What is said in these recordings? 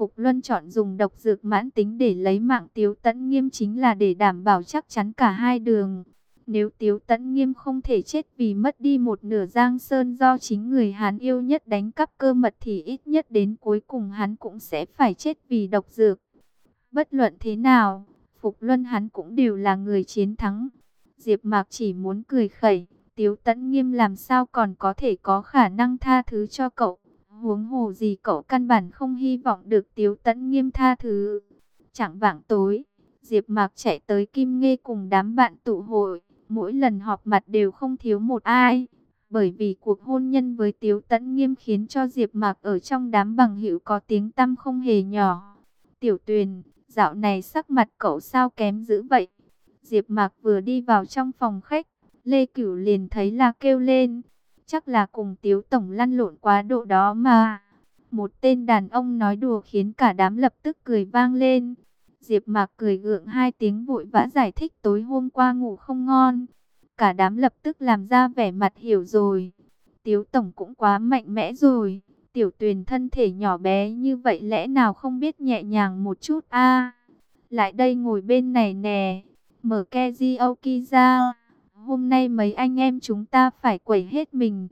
Phục Luân chọn dùng độc dược mãn tính để lấy mạng Tiếu Tấn Nghiêm chính là để đảm bảo chắc chắn cả hai đường. Nếu Tiếu Tấn Nghiêm không thể chết vì mất đi một nửa giang sơn do chính người hắn yêu nhất đánh cắp cơ mật thì ít nhất đến cuối cùng hắn cũng sẽ phải chết vì độc dược. Bất luận thế nào, Phục Luân hắn cũng đều là người chiến thắng. Diệp Mạc chỉ muốn cười khẩy, Tiếu Tấn Nghiêm làm sao còn có thể có khả năng tha thứ cho cậu. Huống hồ gì cậu căn bản không hy vọng được Tiếu Tấn Nghiêm tha thứ. Chẳng vạng tối, Diệp Mạc chạy tới Kim Ngê cùng đám bạn tụ hội, mỗi lần họp mặt đều không thiếu một ai. Bởi vì cuộc hôn nhân với Tiếu Tấn Nghiêm khiến cho Diệp Mạc ở trong đám bằng hữu có tiếng tăm không hề nhỏ. Tiểu Tuyền, dạo này sắc mặt cậu sao kém dữ vậy? Diệp Mạc vừa đi vào trong phòng khách, Lê Cửu liền thấy là kêu lên. Chắc là cùng Tiếu Tổng lăn lộn quá độ đó mà. Một tên đàn ông nói đùa khiến cả đám lập tức cười vang lên. Diệp Mạc cười gượng hai tiếng vội vã giải thích tối hôm qua ngủ không ngon. Cả đám lập tức làm ra vẻ mặt hiểu rồi. Tiếu Tổng cũng quá mạnh mẽ rồi. Tiểu tuyền thân thể nhỏ bé như vậy lẽ nào không biết nhẹ nhàng một chút a Lại đây ngồi bên này nè. Mở Keji ra. Hôm nay mấy anh em chúng ta phải quẩy hết mình.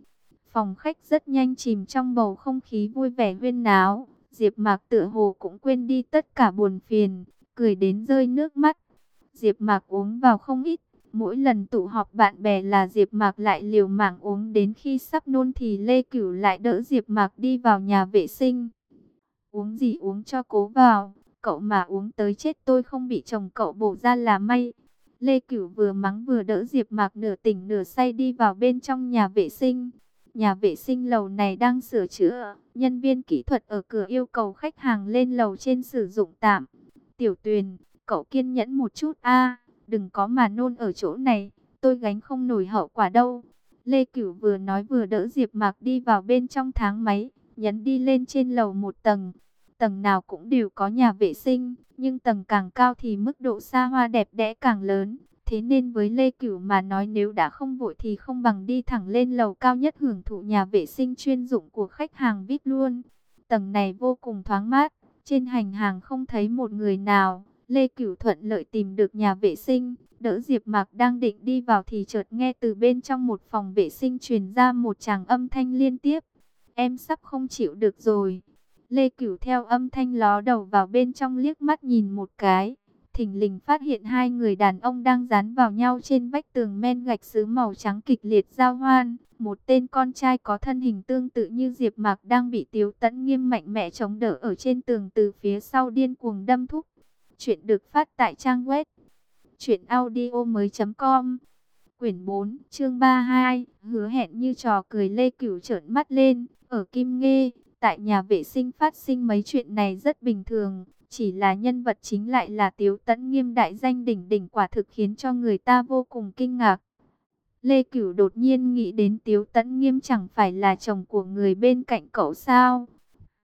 Phòng khách rất nhanh chìm trong bầu không khí vui vẻ huyên náo. Diệp Mạc tựa hồ cũng quên đi tất cả buồn phiền, cười đến rơi nước mắt. Diệp Mạc uống vào không ít, mỗi lần tụ họp bạn bè là Diệp Mạc lại liều mạng uống đến khi sắp nôn thì Lê Cửu lại đỡ Diệp Mạc đi vào nhà vệ sinh. Uống gì uống cho cố vào, cậu mà uống tới chết tôi không bị chồng cậu bổ ra là may. Lê Cửu vừa mắng vừa đỡ Diệp Mạc nửa tỉnh nửa say đi vào bên trong nhà vệ sinh. Nhà vệ sinh lầu này đang sửa chữa, nhân viên kỹ thuật ở cửa yêu cầu khách hàng lên lầu trên sử dụng tạm. Tiểu Tuyền, cậu kiên nhẫn một chút a, đừng có mà nôn ở chỗ này, tôi gánh không nổi hậu quả đâu. Lê Cửu vừa nói vừa đỡ Diệp Mạc đi vào bên trong tháng máy, nhấn đi lên trên lầu một tầng. Tầng nào cũng đều có nhà vệ sinh, nhưng tầng càng cao thì mức độ xa hoa đẹp đẽ càng lớn. Thế nên với Lê Cửu mà nói nếu đã không vội thì không bằng đi thẳng lên lầu cao nhất hưởng thụ nhà vệ sinh chuyên dụng của khách hàng VIP luôn. Tầng này vô cùng thoáng mát, trên hành hàng không thấy một người nào. Lê Cửu thuận lợi tìm được nhà vệ sinh, đỡ Diệp Mạc đang định đi vào thì chợt nghe từ bên trong một phòng vệ sinh truyền ra một tràng âm thanh liên tiếp. Em sắp không chịu được rồi. Lê Cửu theo âm thanh ló đầu vào bên trong liếc mắt nhìn một cái. thỉnh lình phát hiện hai người đàn ông đang dán vào nhau trên vách tường men gạch sứ màu trắng kịch liệt giao hoan. Một tên con trai có thân hình tương tự như Diệp Mạc đang bị Tiếu Tấn nghiêm mạnh mẽ chống đỡ ở trên tường từ phía sau điên cuồng đâm thúc. Chuyện được phát tại trang web truyệnaudiomoi.com. Quyển 4, chương 32, hứa hẹn như trò cười Lê Cửu trợn mắt lên, ở Kim Ngê, Tại nhà vệ sinh phát sinh mấy chuyện này rất bình thường, chỉ là nhân vật chính lại là Tiếu Tấn Nghiêm đại danh đỉnh đỉnh quả thực khiến cho người ta vô cùng kinh ngạc. Lê Cửu đột nhiên nghĩ đến Tiếu Tấn Nghiêm chẳng phải là chồng của người bên cạnh cậu sao?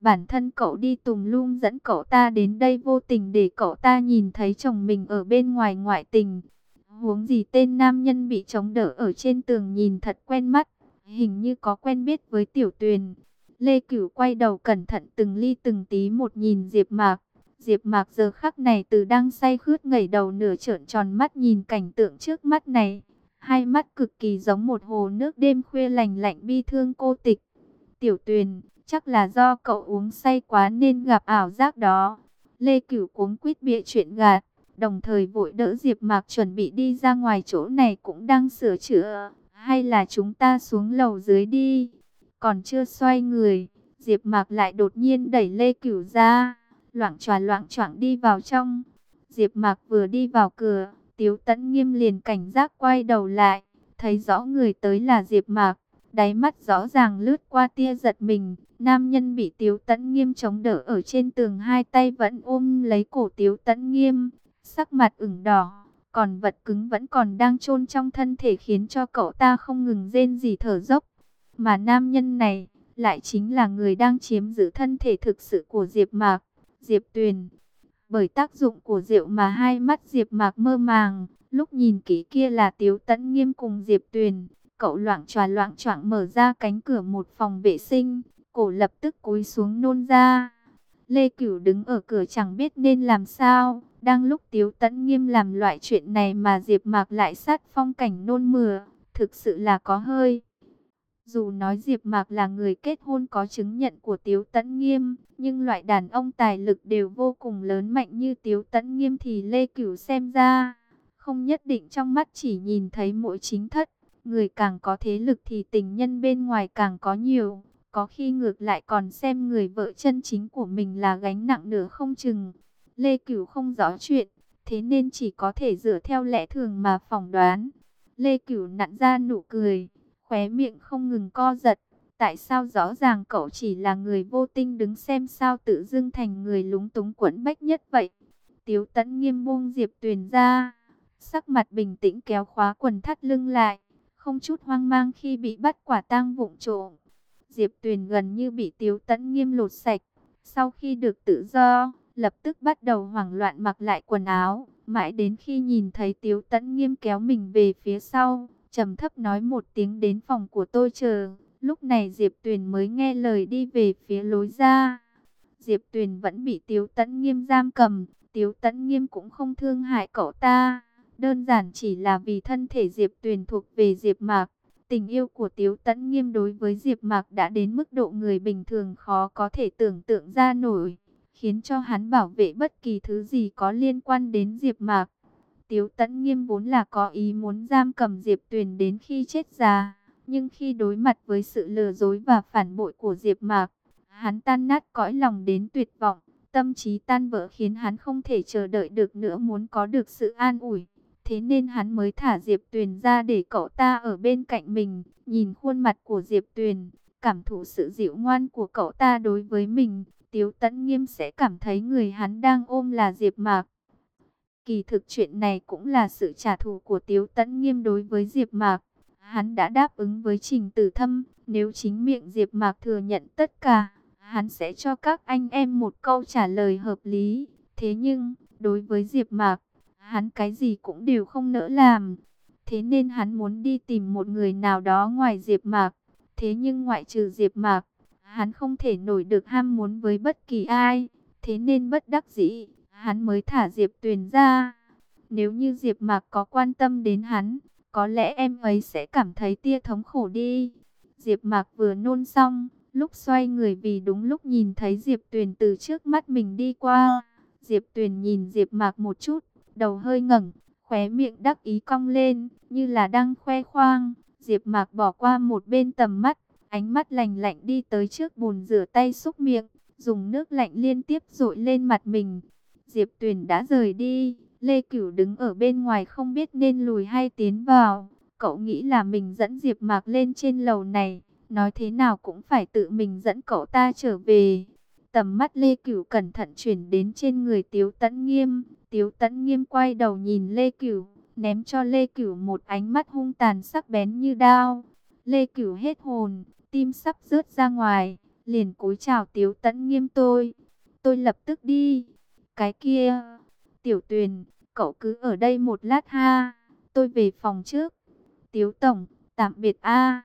Bản thân cậu đi tùm lum dẫn cậu ta đến đây vô tình để cậu ta nhìn thấy chồng mình ở bên ngoài ngoại tình. Huống gì tên nam nhân bị chống đỡ ở trên tường nhìn thật quen mắt, hình như có quen biết với tiểu tuyền. Lê Cửu quay đầu cẩn thận từng ly từng tí một nhìn Diệp Mạc. Diệp Mạc giờ khắc này từ đang say khướt ngẩng đầu nửa trợn tròn mắt nhìn cảnh tượng trước mắt này. Hai mắt cực kỳ giống một hồ nước đêm khuya lạnh lạnh bi thương cô tịch. Tiểu Tuyền, chắc là do cậu uống say quá nên gặp ảo giác đó. Lê Cửu cuống quýt bịa chuyện gạt, đồng thời vội đỡ Diệp Mạc chuẩn bị đi ra ngoài chỗ này cũng đang sửa chữa, hay là chúng ta xuống lầu dưới đi. Còn chưa xoay người, Diệp Mạc lại đột nhiên đẩy Lê Cửu ra, loạng choạng loạng choạng đi vào trong. Diệp Mạc vừa đi vào cửa, Tiếu Tấn Nghiêm liền cảnh giác quay đầu lại, thấy rõ người tới là Diệp Mạc, đáy mắt rõ ràng lướt qua tia giật mình, nam nhân bị Tiếu Tấn Nghiêm chống đỡ ở trên tường hai tay vẫn ôm lấy cổ Tiếu Tấn Nghiêm, sắc mặt ửng đỏ, còn vật cứng vẫn còn đang chôn trong thân thể khiến cho cậu ta không ngừng rên rỉ thở dốc. Mà nam nhân này lại chính là người đang chiếm giữ thân thể thực sự của Diệp Mạc, Diệp Tuyền. Bởi tác dụng của rượu mà hai mắt Diệp Mạc mơ màng, lúc nhìn kỹ kia là Tiếu Tấn Nghiêm cùng Diệp Tuyền, cậu loạng choạng loạng choạng mở ra cánh cửa một phòng vệ sinh, cổ lập tức cúi xuống nôn ra. Lê Cửu đứng ở cửa chẳng biết nên làm sao. Đang lúc Tiếu Tấn Nghiêm làm loại chuyện này mà Diệp Mạc lại sát phong cảnh nôn mửa, thực sự là có hơi. Dù nói Diệp Mạc là người kết hôn có chứng nhận của Tiếu Tấn Nghiêm, nhưng loại đàn ông tài lực đều vô cùng lớn mạnh như Tiếu Tấn Nghiêm thì Lê Cửu xem ra không nhất định trong mắt chỉ nhìn thấy mỗi chính thất, người càng có thế lực thì tình nhân bên ngoài càng có nhiều, có khi ngược lại còn xem người vợ chân chính của mình là gánh nặng nửa không chừng. Lê Cửu không rõ chuyện, thế nên chỉ có thể dựa theo lẽ thường mà phỏng đoán. Lê Cửu nặn ra nụ cười, khóe miệng không ngừng co giật. Tại sao rõ ràng cậu chỉ là người vô tinh đứng xem sao tự dưng thành người lúng túng quẫn bách nhất vậy? Tiếu tẫn nghiêm buông Diệp Tuyền ra, sắc mặt bình tĩnh kéo khóa quần thắt lưng lại, không chút hoang mang khi bị bắt quả tang vụng trộm. Diệp Tuyền gần như bị Tiếu Tấn Nghiêm lột sạch. Sau khi được tự do, lập tức bắt đầu hoảng loạn mặc lại quần áo, mãi đến khi nhìn thấy Tiếu Tấn Nghiêm kéo mình về phía sau, trầm thấp nói một tiếng đến phòng của tôi chờ. Lúc này Diệp Tuyền mới nghe lời đi về phía lối ra. Diệp Tuyền vẫn bị Tiếu Tấn Nghiêm giam cầm, Tiếu Tấn Nghiêm cũng không thương hại cậu ta, đơn giản chỉ là vì thân thể Diệp Tuyền thuộc về Diệp Mạc. Tình yêu của Tiếu Tấn Nghiêm đối với Diệp Mạc đã đến mức độ người bình thường khó có thể tưởng tượng ra nổi, khiến cho hắn bảo vệ bất kỳ thứ gì có liên quan đến Diệp Mạc. Tiếu Tấn Nghiêm vốn là có ý muốn giam cầm Diệp Tuyền đến khi chết già, nhưng khi đối mặt với sự lừa dối và phản bội của Diệp Mạc, hắn tan nát cõi lòng đến tuyệt vọng, tâm trí tan vỡ khiến hắn không thể chờ đợi được nữa muốn có được sự an ủi. Thế nên hắn mới thả Diệp Tuyền ra để cậu ta ở bên cạnh mình, nhìn khuôn mặt của Diệp Tuyền, cảm thụ sự dịu ngoan của cậu ta đối với mình. Tiếu Tấn Nghiêm sẽ cảm thấy người hắn đang ôm là Diệp Mạc. Kỳ thực chuyện này cũng là sự trả thù của Tiếu Tấn Nghiêm đối với Diệp Mạc. Hắn đã đáp ứng với Trình Tử Thâm, nếu chính miệng Diệp Mạc thừa nhận tất cả, hắn sẽ cho các anh em một câu trả lời hợp lý. Thế nhưng, đối với Diệp Mạc, Hắn cái gì cũng đều không nỡ làm. Thế nên hắn muốn đi tìm một người nào đó ngoài Diệp Mạc. Thế nhưng ngoại trừ Diệp Mạc, hắn không thể nổi được ham muốn với bất kỳ ai. Thế nên bất đắc dĩ, hắn mới thả Diệp Tuyền ra. Nếu như Diệp Mạc có quan tâm đến hắn, có lẽ em ấy sẽ cảm thấy tia thống khổ đi. Diệp Mạc vừa nôn xong, lúc xoay người vì đúng lúc nhìn thấy Diệp Tuyền từ trước mắt mình đi qua. Diệp Tuyền nhìn Diệp Mạc một chút, đầu hơi ngẩng, khóe miệng đắc ý cong lên, như là đang khoe khoang. Diệp Mạc bỏ qua một bên tầm mắt, ánh mắt lạnh lạnh đi tới trước bồn rửa tay xúc miệng, dùng nước lạnh liên tiếp dội lên mặt mình. Diệp Tuyền đã rời đi, Lê Cửu đứng ở bên ngoài không biết nên lùi hay tiến vào. Cậu nghĩ là mình dẫn Diệp Mạc lên trên lầu này, nói thế nào cũng phải tự mình dẫn cậu ta trở về. Tầm mắt Lê Cửu cẩn thận chuyển đến trên người Tiếu Tấn Nghiêm, Tiếu Tấn Nghiêm quay đầu nhìn Lê Cửu, ném cho Lê Cửu một ánh mắt hung tàn sắc bén như đao. Lê Cửu hết hồn, tim sắp rớt ra ngoài, liền cúi chào Tiếu Tấn Nghiêm tôi. Tôi lập tức đi. Cái kia, Tiểu Tuyền, cậu cứ ở đây một lát ha, tôi về phòng trước. Tiếu Tổng, tạm biệt a.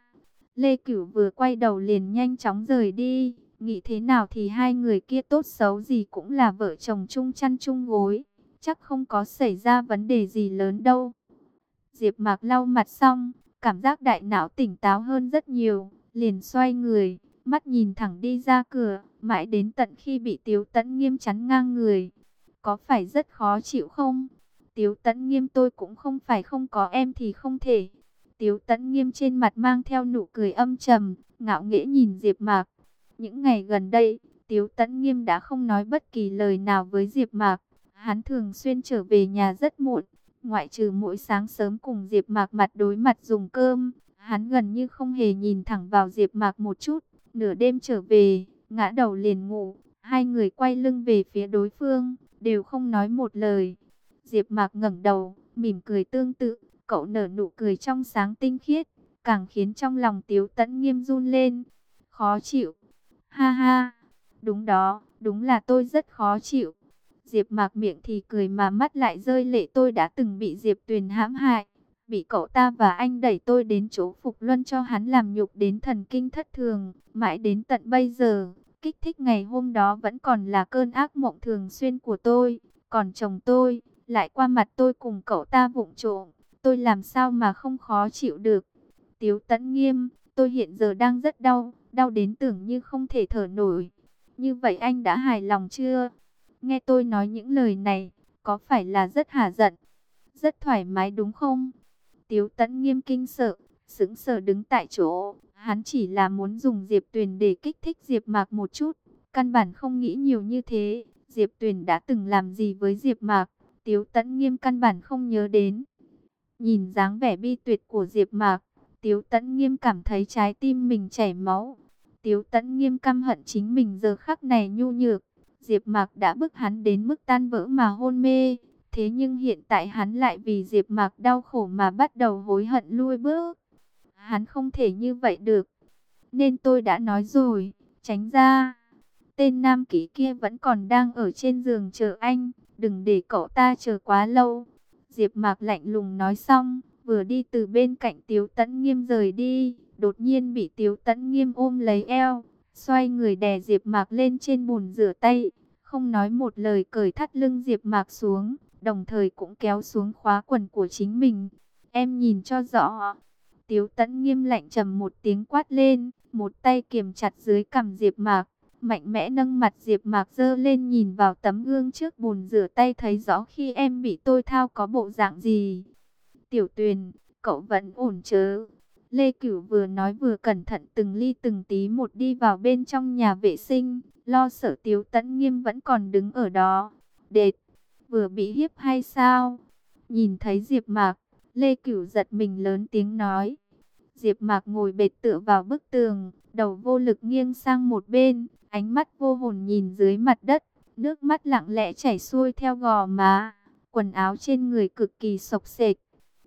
Lê Cửu vừa quay đầu liền nhanh chóng rời đi, nghĩ thế nào thì hai người kia tốt xấu gì cũng là vợ chồng chung chăn chung gối chắc không có xảy ra vấn đề gì lớn đâu. Diệp Mạc lau mặt xong, cảm giác đại não tỉnh táo hơn rất nhiều, liền xoay người, mắt nhìn thẳng đi ra cửa, mãi đến tận khi bị Tiếu Tấn Nghiêm chắn ngang người. Có phải rất khó chịu không? Tiếu Tấn Nghiêm tôi cũng không phải không có em thì không thể. Tiếu Tấn Nghiêm trên mặt mang theo nụ cười âm trầm, ngạo nghễ nhìn Diệp Mạc. Những ngày gần đây, Tiếu Tấn Nghiêm đã không nói bất kỳ lời nào với Diệp Mạc. Hắn thường xuyên trở về nhà rất muộn, ngoại trừ mỗi sáng sớm cùng Diệp Mạc mặt đối mặt dùng cơm, hắn gần như không hề nhìn thẳng vào Diệp Mạc một chút, nửa đêm trở về, ngã đầu liền ngủ, hai người quay lưng về phía đối phương, đều không nói một lời. Diệp Mạc ngẩng đầu, mỉm cười tương tự, cậu nở nụ cười trong sáng tinh khiết, càng khiến trong lòng Tiếu Tấn Nghiêm run lên. Khó chịu. Ha ha. Đúng đó, đúng là tôi rất khó chịu. Diệp mạc miệng thì cười mà mắt lại rơi lệ tôi đã từng bị Diệp Tuyền hãm hại. Bị cậu ta và anh đẩy tôi đến chỗ Phục Luân cho hắn làm nhục đến thần kinh thất thường. Mãi đến tận bây giờ, Kích thích ngày hôm đó vẫn còn là cơn ác mộng thường xuyên của tôi. Còn chồng tôi, lại qua mặt tôi cùng cậu ta vụng trộm. Tôi làm sao mà không khó chịu được. Tiếu tẫn nghiêm, tôi hiện giờ đang rất đau, đau đến tưởng như không thể thở nổi. Như vậy anh đã hài lòng chưa? Nghe tôi nói những lời này, có phải là rất hả giận? Rất thoải mái đúng không? Tiếu tẫn nghiêm kinh sợ, sững sờ đứng tại chỗ. Hắn chỉ là muốn dùng Diệp Tuyền để kích thích Diệp Mạc một chút. Căn bản không nghĩ nhiều như thế. Diệp Tuyền đã từng làm gì với Diệp Mạc? Tiếu tẫn nghiêm căn bản không nhớ đến. Nhìn dáng vẻ bi tuyệt của Diệp Mạc, Tiếu tẫn nghiêm cảm thấy trái tim mình chảy máu. Tiếu tẫn nghiêm căm hận chính mình giờ khắc này nhu nhược. Diệp Mạc đã bức hắn đến mức tan vỡ mà hôn mê. Thế nhưng hiện tại hắn lại vì Diệp Mạc đau khổ mà bắt đầu hối hận lui bước. Hắn không thể như vậy được. Nên tôi đã nói rồi, tránh ra. Tên nam ký kia vẫn còn đang ở trên giường chờ anh, đừng để cậu ta chờ quá lâu. Diệp Mạc lạnh lùng nói xong, vừa đi từ bên cạnh Tiếu Tấn Nghiêm rời đi, đột nhiên bị Tiếu Tấn Nghiêm ôm lấy eo, xoay người đè Diệp Mạc lên trên bồn rửa tay, không nói một lời cởi thắt lưng Diệp Mạc xuống, đồng thời cũng kéo xuống khóa quần của chính mình. Em nhìn cho rõ. Tiếu Tấn Nghiêm lạnh trầm một tiếng quát lên, một tay kiềm chặt dưới cằm Diệp Mạc, mạnh mẽ nâng mặt Diệp Mạc dơ lên nhìn vào tấm gương trước bồn rửa tay thấy rõ khi em bị tôi thao có bộ dạng gì. Tiểu Tuyền, cậu vẫn ổn chứ? Lê Cửu vừa nói vừa cẩn thận từng ly từng tí một đi vào bên trong nhà vệ sinh, lo sợ Tiếu Tấn Nghiêm vẫn còn đứng ở đó. Đệt, vừa bị hiếp hay sao? Nhìn thấy Diệp Mạc, Lê Cửu giật mình lớn tiếng nói. Diệp Mạc ngồi bệt tựa vào bức tường, đầu vô lực nghiêng sang một bên, ánh mắt vô hồn nhìn dưới mặt đất, nước mắt lặng lẽ chảy xuôi theo gò má, quần áo trên người cực kỳ xộc xệch.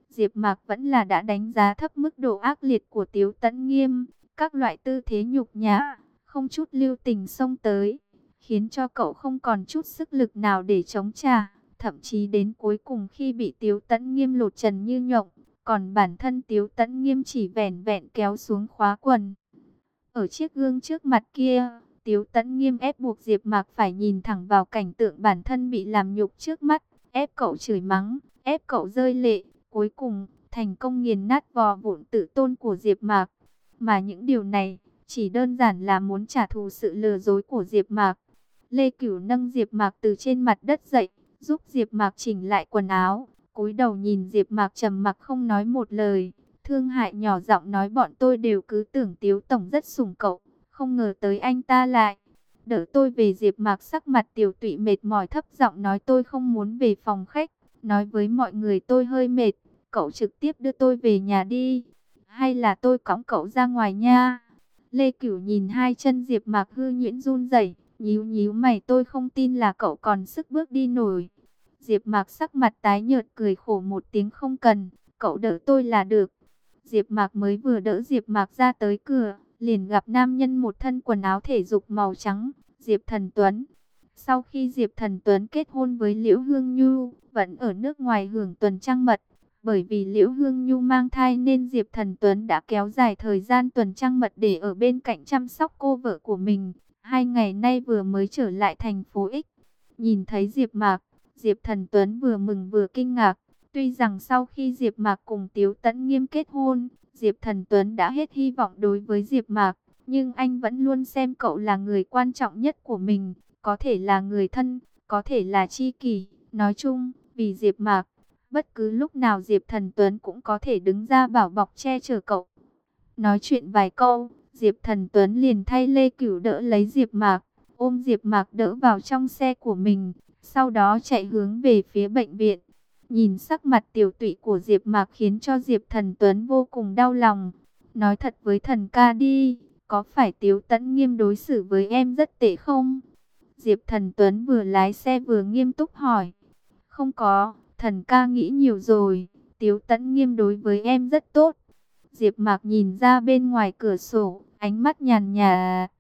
Diệp Mạc vẫn là đã đánh giá thấp mức độ ác liệt của Tiếu Tấn Nghiêm, các loại tư thế nhục nhã, không chút lưu tình xông tới, khiến cho cậu không còn chút sức lực nào để chống trả, thậm chí đến cuối cùng khi bị Tiếu Tấn Nghiêm lột trần như nhộng, còn bản thân Tiếu Tấn Nghiêm chỉ vẻn vẹn kéo xuống khóa quần. Ở chiếc gương trước mặt kia, Tiếu Tấn Nghiêm ép buộc Diệp Mạc phải nhìn thẳng vào cảnh tượng bản thân bị làm nhục trước mắt, ép cậu chửi mắng, ép cậu rơi lệ, cuối cùng thành công nghiền nát vò vụn tự tôn của Diệp Mạc. Mà những điều này chỉ đơn giản là muốn trả thù sự lừa dối của Diệp Mạc. Lê Cửu nâng Diệp Mạc từ trên mặt đất dậy, giúp Diệp Mạc chỉnh lại quần áo, cúi đầu nhìn Diệp Mạc trầm mặc không nói một lời, thương hại nhỏ giọng nói bọn tôi đều cứ tưởng Tiếu tổng rất sủng cậu, không ngờ tới anh ta lại. Đỡ tôi về Diệp Mạc sắc mặt tiểu tụy mệt mỏi thấp giọng nói tôi không muốn về phòng khách, nói với mọi người tôi hơi mệt, cậu trực tiếp đưa tôi về nhà đi, hay là tôi cõng cậu ra ngoài nha. Lê Cửu nhìn hai chân Diệp Mạc hư nhuyễn run rẩy, nhíu nhíu mày tôi không tin là cậu còn sức bước đi nổi. Diệp Mạc sắc mặt tái nhợt cười khổ một tiếng không cần, cậu đỡ tôi là được. Diệp Mạc mới vừa đỡ Diệp Mạc ra tới cửa, liền gặp nam nhân một thân quần áo thể dục màu trắng, Diệp Thần Tuấn. Sau khi Diệp Thần Tuấn kết hôn với Liễu Hương Nhu, vẫn ở nước ngoài hưởng tuần trăng mật, bởi vì Liễu Hương Nhu mang thai nên Diệp Thần Tuấn đã kéo dài thời gian tuần trăng mật để ở bên cạnh chăm sóc cô vợ của mình. Hai ngày nay vừa mới trở lại thành phố X. Nhìn thấy Diệp Mạc, Diệp Thần Tuấn vừa mừng vừa kinh ngạc. Tuy rằng sau khi Diệp Mạc cùng Tiếu Tấn Nghiêm kết hôn, Diệp Thần Tuấn đã hết hy vọng đối với Diệp Mạc, nhưng anh vẫn luôn xem cậu là người quan trọng nhất của mình, có thể là người thân, có thể là tri kỷ, nói chung, vì Diệp Mạc, bất cứ lúc nào Diệp Thần Tuấn cũng có thể đứng ra bảo bọc che chở cậu. Nói chuyện vài câu, Diệp Thần Tuấn liền thay Lê Cửu đỡ lấy Diệp Mạc, ôm Diệp Mạc đỡ vào trong xe của mình, sau đó chạy hướng về phía bệnh viện. Nhìn sắc mặt tiểu tụy của Diệp Mạc khiến cho Diệp Thần Tuấn vô cùng đau lòng. Nói thật với thần ca đi, có phải Tiếu Tấn nghiêm đối xử với em rất tệ không? Diệp Thần Tuấn vừa lái xe vừa nghiêm túc hỏi. Không có, thần ca nghĩ nhiều rồi, Tiếu Tấn nghiêm đối với em rất tốt. Diệp Mạc nhìn ra bên ngoài cửa sổ, ánh mắt nhàn nhạt.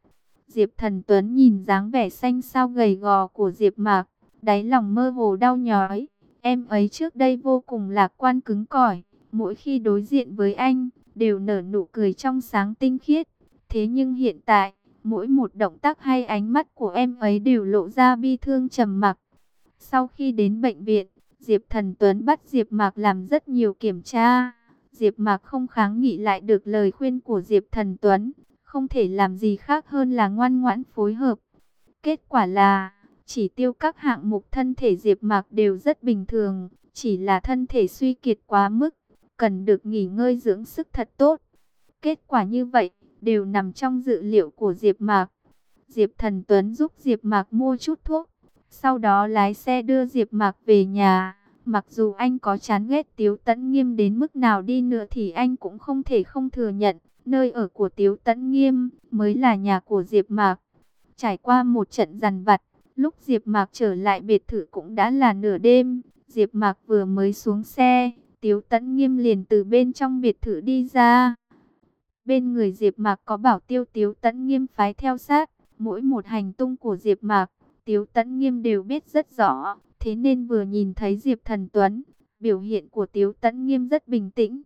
Diệp Thần Tuấn nhìn dáng vẻ xanh xao gầy gò của Diệp Mạc, đáy lòng mơ hồ đau nhói. Em ấy trước đây vô cùng lạc quan cứng cỏi, mỗi khi đối diện với anh, đều nở nụ cười trong sáng tinh khiết. Thế nhưng hiện tại, Mỗi một động tác hay ánh mắt của em ấy đều lộ ra bi thương trầm mặc. Sau khi đến bệnh viện, Diệp Thần Tuấn bắt Diệp Mạc làm rất nhiều kiểm tra. Diệp Mạc không kháng nghị lại được lời khuyên của Diệp Thần Tuấn, không thể làm gì khác hơn là ngoan ngoãn phối hợp. Kết quả là, chỉ tiêu các hạng mục thân thể Diệp Mạc đều rất bình thường, chỉ là thân thể suy kiệt quá mức, cần được nghỉ ngơi dưỡng sức thật tốt. Kết quả như vậy, đều nằm trong dự liệu của Diệp Mạc. Diệp Thần Tuấn giúp Diệp Mạc mua chút thuốc, sau đó lái xe đưa Diệp Mạc về nhà. Mặc dù anh có chán ghét Tiếu Tấn Nghiêm đến mức nào đi nữa thì anh cũng không thể không thừa nhận, nơi ở của Tiếu Tấn Nghiêm mới là nhà của Diệp Mạc. Trải qua một trận giằn vặt, lúc Diệp Mạc trở lại biệt thự cũng đã là nửa đêm. Diệp Mạc vừa mới xuống xe, Tiếu Tấn Nghiêm liền từ bên trong biệt thự đi ra. Bên người Diệp Mạc có bảo tiêu Tiếu Tấn Nghiêm phái theo sát, mỗi một hành tung của Diệp Mạc, Tiếu Tấn Nghiêm đều biết rất rõ, thế nên vừa nhìn thấy Diệp Thần Tuấn, biểu hiện của Tiếu Tấn Nghiêm rất bình tĩnh.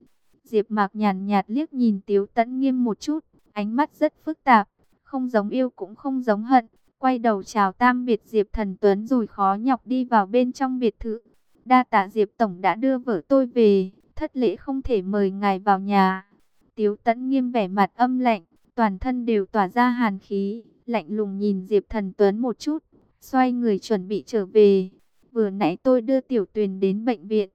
Diệp Mạc nhàn nhạt liếc nhìn Tiếu Tấn Nghiêm một chút, ánh mắt rất phức tạp, không giống yêu cũng không giống hận, quay đầu chào tam biệt Diệp Thần Tuấn rồi khó nhọc đi vào bên trong biệt thự. Đa tạ Diệp tổng đã đưa vợ tôi về, thất lễ không thể mời ngài vào nhà. Tiếu Tấn Nghiêm vẻ mặt âm lạnh, toàn thân đều tỏa ra hàn khí, lạnh lùng nhìn Diệp Thần Tuấn một chút, xoay người chuẩn bị trở về. Vừa nãy tôi đưa Tiểu Tuyền đến bệnh viện.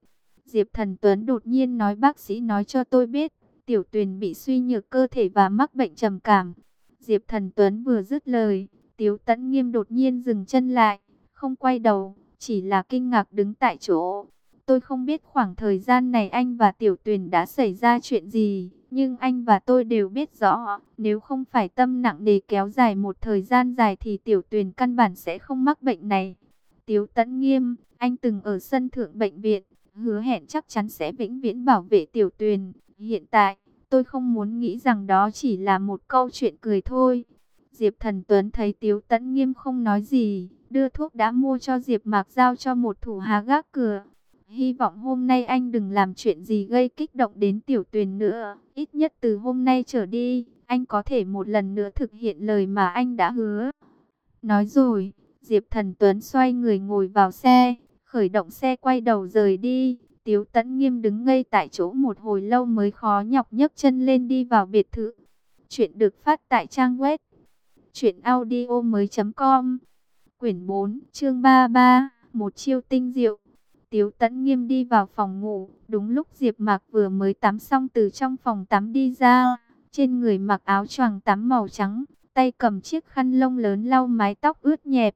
Diệp Thần Tuấn đột nhiên nói bác sĩ nói cho tôi biết, Tiểu Tuyền bị suy nhược cơ thể và mắc bệnh trầm cảm. Diệp Thần Tuấn vừa dứt lời, Tiếu Tấn Nghiêm đột nhiên dừng chân lại, không quay đầu, chỉ là kinh ngạc đứng tại chỗ. Tôi không biết khoảng thời gian này anh và Tiểu Tuyền đã xảy ra chuyện gì, nhưng anh và tôi đều biết rõ, nếu không phải tâm nặng để kéo dài một thời gian dài thì Tiểu Tuyền căn bản sẽ không mắc bệnh này. Tiếu Tấn Nghiêm, anh từng ở sân thượng bệnh viện, hứa hẹn chắc chắn sẽ vĩnh viễn bảo vệ Tiểu Tuyền. Hiện tại, tôi không muốn nghĩ rằng đó chỉ là một câu chuyện cười thôi. Diệp Thần Tuấn thấy Tiếu Tấn Nghiêm không nói gì, đưa thuốc đã mua cho Diệp Mạc giao cho một thủ hạ gác cửa. Hy vọng hôm nay anh đừng làm chuyện gì gây kích động đến Tiểu Tuyền nữa, ít nhất từ hôm nay trở đi, anh có thể một lần nữa thực hiện lời mà anh đã hứa. Nói rồi, Diệp Thần Tuấn xoay người ngồi vào xe, khởi động xe quay đầu rời đi. Tiếu Tấn Nghiêm đứng ngây tại chỗ một hồi lâu mới khó nhọc nhấc chân lên đi vào biệt thự. Chuyện được phát tại trang web truyệnaudiomoi.com. Quyển 4, chương 33, một chiêu tinh diệu. Tiếu Tấn Nghiêm đi vào phòng ngủ, đúng lúc Diệp Mạc vừa mới tắm xong từ trong phòng tắm đi ra, trên người mặc áo choàng tắm màu trắng, tay cầm chiếc khăn lông lớn lau mái tóc ướt nhẹp.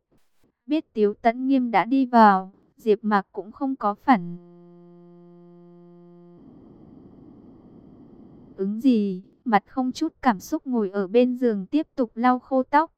Biết Tiếu Tấn Nghiêm đã đi vào, Diệp Mạc cũng không có phản ứng gì, mặt không chút cảm xúc ngồi ở bên giường tiếp tục lau khô tóc.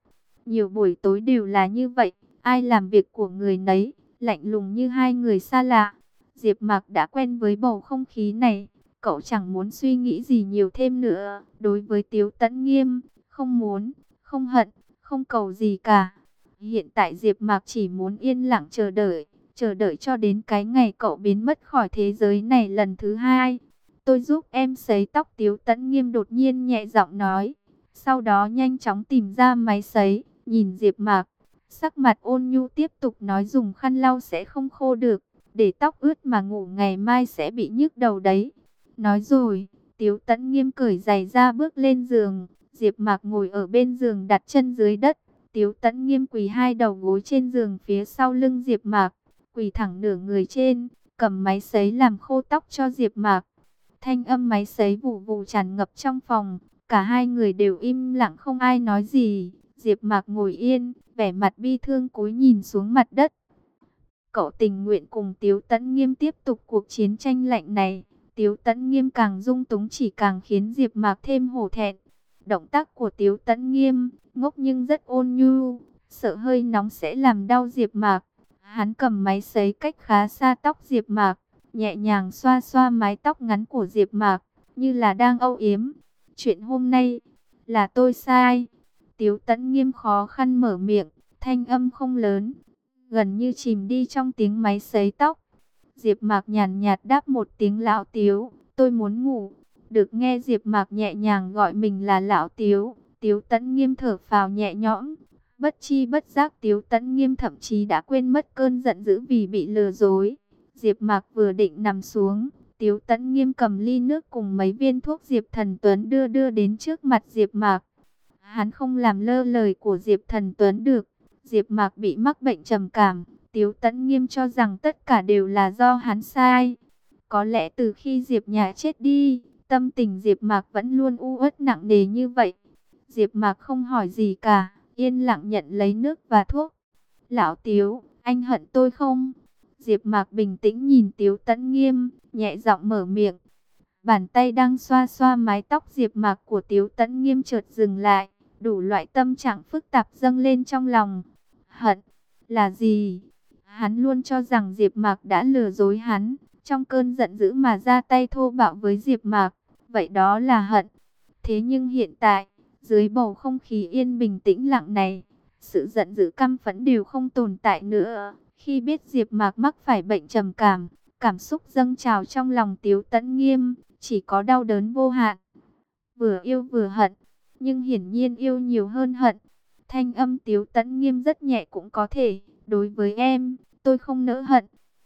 Nhiều buổi tối đều là như vậy, ai làm việc của người nấy, lạnh lùng như hai người xa lạ. Diệp Mạc đã quen với bầu không khí này, cậu chẳng muốn suy nghĩ gì nhiều thêm nữa. Đối với Tiếu Tấn Nghiêm, không muốn, không hận, không cầu gì cả. Hiện tại Diệp Mạc chỉ muốn yên lặng chờ đợi, chờ đợi cho đến cái ngày cậu biến mất khỏi thế giới này lần thứ hai. Tôi giúp em sấy tóc Tiếu Tấn Nghiêm đột nhiên nhẹ giọng nói. Sau đó nhanh chóng tìm ra máy sấy, nhìn Diệp Mạc. Sắc mặt ôn nhu tiếp tục nói dùng khăn lau sẽ không khô được. Để tóc ướt mà ngủ ngày mai sẽ bị nhức đầu đấy. Nói rồi, Tiếu Tấn Nghiêm cởi giày ra bước lên giường. Diệp Mạc ngồi ở bên giường đặt chân dưới đất. Tiếu Tấn Nghiêm quỳ hai đầu gối trên giường phía sau lưng Diệp Mạc. Quỳ thẳng nửa người trên, cầm máy sấy làm khô tóc cho Diệp Mạc. Thanh âm máy sấy vụ vụ tràn ngập trong phòng, cả hai người đều im lặng không ai nói gì. Diệp Mạc ngồi yên, vẻ mặt bi thương cúi nhìn xuống mặt đất. Cậu tình nguyện cùng Tiếu Tấn Nghiêm tiếp tục cuộc chiến tranh lạnh này. Tiếu Tấn Nghiêm càng dung túng chỉ càng khiến Diệp Mạc thêm hổ thẹn. Động tác của Tiếu Tấn Nghiêm, ngốc nhưng rất ôn nhu, sợ hơi nóng sẽ làm đau Diệp Mạc. Hắn cầm máy sấy cách khá xa tóc Diệp Mạc, nhẹ nhàng xoa xoa mái tóc ngắn của Diệp Mạc, như là đang âu yếm. Chuyện hôm nay là tôi sai. Tiếu Tấn Nghiêm khó khăn mở miệng, thanh âm không lớn, gần như chìm đi trong tiếng máy sấy tóc. Diệp Mạc nhàn nhạt đáp một tiếng lão Tiếu, tôi muốn ngủ. Được nghe Diệp Mạc nhẹ nhàng gọi mình là lão Tiếu, Tiếu Tấn Nghiêm thở phào nhẹ nhõm, bất chi bất giác Tiếu Tấn Nghiêm thậm chí đã quên mất cơn giận dữ vì bị lừa dối. Diệp Mạc vừa định nằm xuống, Tiếu Tấn Nghiêm cầm ly nước cùng mấy viên thuốc Diệp Thần Tuấn đưa đưa đến trước mặt Diệp Mạc. Hắn không làm lơ lời của Diệp Thần Tuấn được. Diệp Mạc bị mắc bệnh trầm cảm, Tiếu Tấn Nghiêm cho rằng tất cả đều là do hắn sai. Có lẽ từ khi Diệp Nhã chết đi, tâm tình Diệp Mạc vẫn luôn u uất nặng nề như vậy. Diệp Mạc không hỏi gì cả, yên lặng nhận lấy nước và thuốc. "Lão Tiếu, anh hận tôi không?" Diệp Mạc bình tĩnh nhìn Tiếu Tấn Nghiêm, nhẹ giọng mở miệng. Bàn tay đang xoa xoa mái tóc Diệp Mạc của Tiếu Tấn Nghiêm chợt dừng lại, đủ loại tâm trạng phức tạp dâng lên trong lòng. Hận là gì? Hắn luôn cho rằng Diệp Mạc đã lừa dối hắn, trong cơn giận dữ mà ra tay thô bạo với Diệp Mạc, vậy đó là hận. Thế nhưng hiện tại, dưới bầu không khí yên bình tĩnh lặng này, sự giận dữ căm phẫn đều không tồn tại nữa. Khi biết Diệp Mạc mắc phải bệnh trầm cảm, cảm xúc dâng trào trong lòng Tiếu Tấn Nghiêm, chỉ có đau đớn vô hạn. Vừa yêu vừa hận, nhưng hiển nhiên yêu nhiều hơn hận. Thanh âm Tiếu Tấn Nghiêm rất nhẹ cũng có thể, đối với em, tôi không nỡ hận.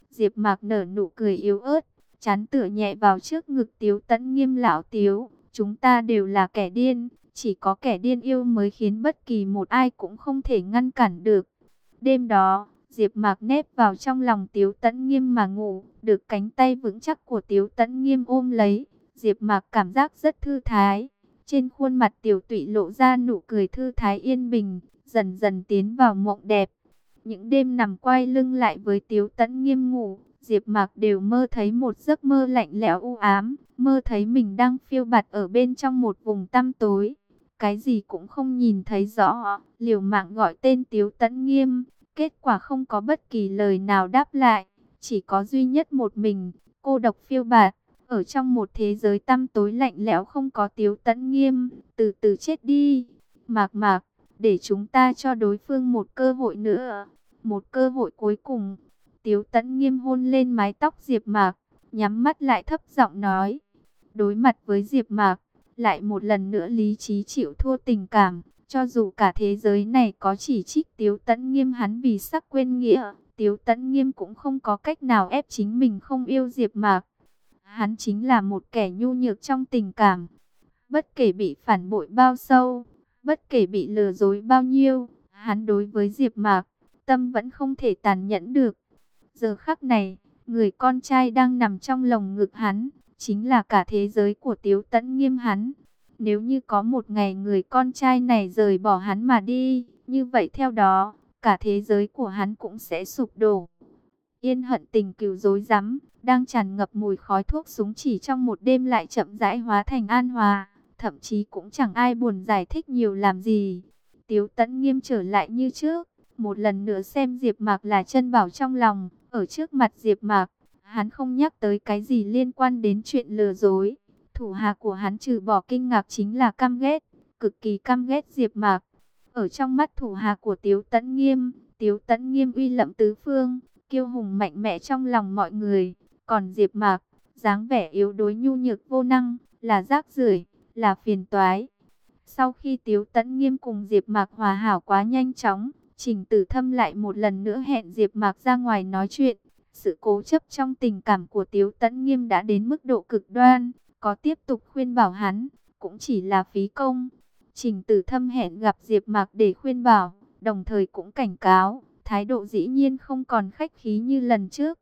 Diệp Mạc nở nụ cười yếu ớt, chán tựa nhẹ vào trước ngực Tiếu Tấn Nghiêm lão Tiếu, chúng ta đều là kẻ điên, chỉ có kẻ điên yêu mới khiến bất kỳ một ai cũng không thể ngăn cản được. Đêm đó, Diệp Mạc nép vào trong lòng Tiếu Tấn Nghiêm mà ngủ, được cánh tay vững chắc của Tiếu Tấn Nghiêm ôm lấy, Diệp Mạc cảm giác rất thư thái. Trên khuôn mặt tiểu tụy lộ ra nụ cười thư thái yên bình, dần dần tiến vào mộng đẹp. Những đêm nằm quay lưng lại với Tiếu Tấn Nghiêm ngủ, Diệp Mạc đều mơ thấy một giấc mơ lạnh lẽo u ám, mơ thấy mình đang phiêu bạt ở bên trong một vùng tăm tối. Cái gì cũng không nhìn thấy rõ, liều mạng gọi tên Tiếu Tấn Nghiêm, kết quả không có bất kỳ lời nào đáp lại, chỉ có duy nhất một mình, cô độc phiêu bạt, ở trong một thế giới tăm tối lạnh lẽo không có Tiếu Tấn Nghiêm, từ từ chết đi. Mạc Mạc, để chúng ta cho đối phương một cơ hội nữa, một cơ hội cuối cùng. Tiếu Tấn Nghiêm hôn lên mái tóc Diệp Mạc, nhắm mắt lại thấp giọng nói. Đối mặt với Diệp Mạc, lại một lần nữa lý trí chịu thua tình cảm. Cho dù cả thế giới này có chỉ trích Tiếu Tấn Nghiêm hắn vì sắc quên nghĩa, Tiếu Tấn Nghiêm cũng không có cách nào ép chính mình không yêu Diệp Mạc. Hắn chính là một kẻ nhu nhược trong tình cảm. Bất kể bị phản bội bao sâu, bất kể bị lừa dối bao nhiêu, hắn đối với Diệp Mạc, tâm vẫn không thể tàn nhẫn được. Giờ khắc này, người con trai đang nằm trong lồng ngực hắn, chính là cả thế giới của Tiếu Tấn Nghiêm hắn. Nếu như có một ngày người con trai này rời bỏ hắn mà đi, như vậy theo đó, cả thế giới của hắn cũng sẽ sụp đổ. Yên hận tình cừu dối rắm đang tràn ngập mùi khói thuốc súng chỉ trong một đêm lại chậm rãi hóa thành an hòa. Thậm chí cũng chẳng ai buồn giải thích nhiều làm gì. Tiếu tẫn nghiêm trở lại như trước, một lần nữa xem Diệp Mạc là chân bảo trong lòng, ở trước mặt Diệp Mạc, hắn không nhắc tới cái gì liên quan đến chuyện lừa dối. Thủ hạ của hắn trừ bỏ kinh ngạc chính là căm ghét, cực kỳ căm ghét Diệp Mạc. Ở trong mắt thủ hạ của Tiếu Tấn Nghiêm, Tiếu Tấn Nghiêm uy lẫm tứ phương, kiêu hùng mạnh mẽ trong lòng mọi người, còn Diệp Mạc, dáng vẻ yếu đuối nhu nhược vô năng, là rác rưởi, là phiền toái. Sau khi Tiếu Tấn Nghiêm cùng Diệp Mạc hòa hảo quá nhanh chóng, Trình Tử Thâm lại một lần nữa hẹn Diệp Mạc ra ngoài nói chuyện. Sự cố chấp trong tình cảm của Tiếu Tấn Nghiêm đã đến mức độ cực đoan, có tiếp tục khuyên bảo hắn, cũng chỉ là phí công. Trình tử thâm hẹn gặp Diệp Mạc để khuyên bảo, đồng thời cũng cảnh cáo, thái độ dĩ nhiên không còn khách khí như lần trước.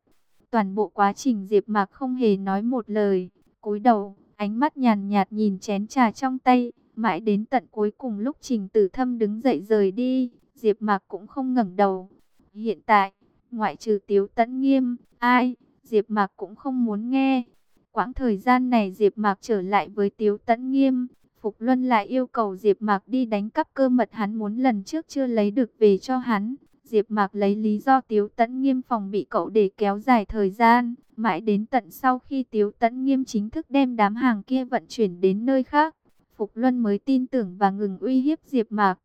Toàn bộ quá trình Diệp Mạc không hề nói một lời, cúi đầu, ánh mắt nhàn nhạt nhìn chén trà trong tay, mãi đến tận cuối cùng lúc Trình Tử Thâm đứng dậy rời đi, Diệp Mạc cũng không ngẩng đầu. Hiện tại, ngoại trừ Tiếu Tấn Nghiêm, ai, Diệp Mạc cũng không muốn nghe. Quãng thời gian này Diệp Mạc trở lại với Tiếu Tấn Nghiêm, Phục Luân lại yêu cầu Diệp Mạc đi đánh cắp cơ mật hắn muốn lần trước chưa lấy được về cho hắn. Diệp Mạc lấy lý do Tiếu Tấn Nghiêm phòng bị cậu để kéo dài thời gian, mãi đến tận sau khi Tiếu Tấn Nghiêm chính thức đem đám hàng kia vận chuyển đến nơi khác, Phục Luân mới tin tưởng và ngừng uy hiếp Diệp Mạc.